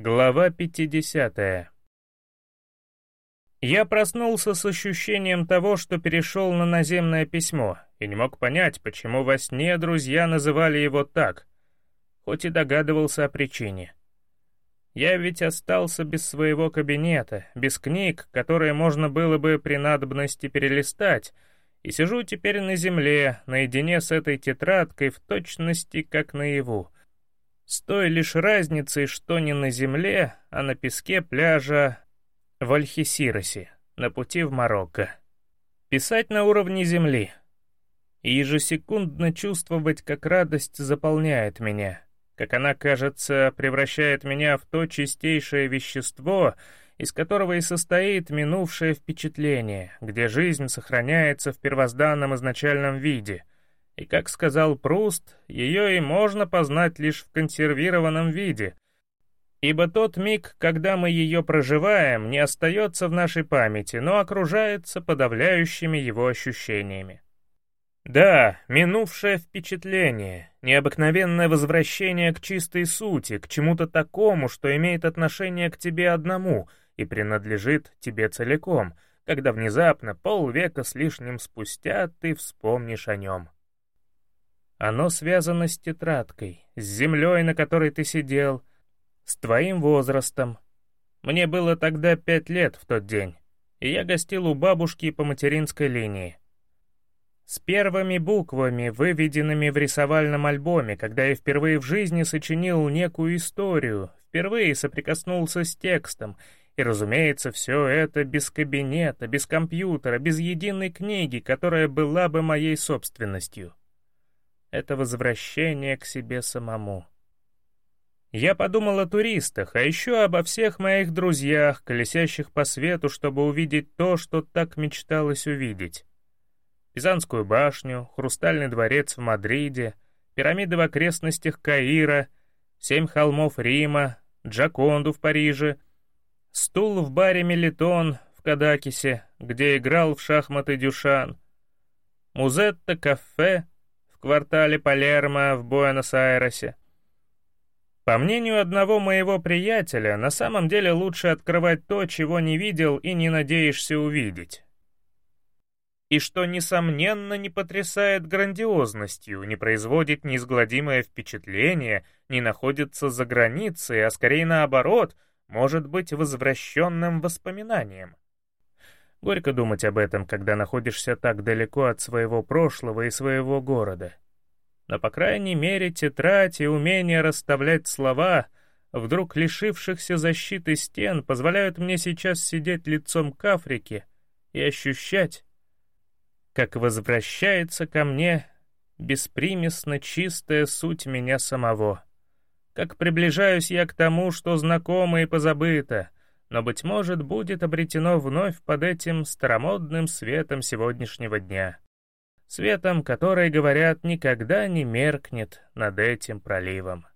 Глава 50. Я проснулся с ощущением того, что перешел на наземное письмо, и не мог понять, почему во сне друзья называли его так, хоть и догадывался о причине. Я ведь остался без своего кабинета, без книг, которые можно было бы при надобности перелистать, и сижу теперь на земле, наедине с этой тетрадкой в точности, как наяву — с той лишь разницей, что не на земле, а на песке пляжа в Альхисиросе, на пути в Марокко. Писать на уровне земли. И ежесекундно чувствовать, как радость заполняет меня, как она, кажется, превращает меня в то чистейшее вещество, из которого и состоит минувшее впечатление, где жизнь сохраняется в первозданном изначальном виде — и, как сказал Пруст, ее и можно познать лишь в консервированном виде, ибо тот миг, когда мы ее проживаем, не остается в нашей памяти, но окружается подавляющими его ощущениями. Да, минувшее впечатление, необыкновенное возвращение к чистой сути, к чему-то такому, что имеет отношение к тебе одному и принадлежит тебе целиком, когда внезапно, полвека с лишним спустя, ты вспомнишь о нем. Оно связано с тетрадкой, с землей, на которой ты сидел, с твоим возрастом. Мне было тогда пять лет в тот день, и я гостил у бабушки по материнской линии. С первыми буквами, выведенными в рисовальном альбоме, когда я впервые в жизни сочинил некую историю, впервые соприкоснулся с текстом, и, разумеется, все это без кабинета, без компьютера, без единой книги, которая была бы моей собственностью это возвращение к себе самому. Я подумал о туристах, а еще обо всех моих друзьях, колесящих по свету, чтобы увидеть то, что так мечталось увидеть. Пизанскую башню, Хрустальный дворец в Мадриде, пирамиды в окрестностях Каира, семь холмов Рима, Джаконду в Париже, стул в баре «Мелитон» в Кадакисе, где играл в шахматы Дюшан, Музетта-кафе — в квартале Палермо в Буэнос-Айресе. По мнению одного моего приятеля, на самом деле лучше открывать то, чего не видел и не надеешься увидеть. И что, несомненно, не потрясает грандиозностью, не производит неизгладимое впечатление, не находится за границей, а скорее наоборот, может быть возвращенным воспоминанием. Горько думать об этом, когда находишься так далеко от своего прошлого и своего города. Но, по крайней мере, тетрадь и умение расставлять слова, вдруг лишившихся защиты стен, позволяют мне сейчас сидеть лицом к Африке и ощущать, как возвращается ко мне беспримесно чистая суть меня самого. Как приближаюсь я к тому, что знакомо и позабыто — но, быть может, будет обретено вновь под этим старомодным светом сегодняшнего дня. Светом, который, говорят, никогда не меркнет над этим проливом.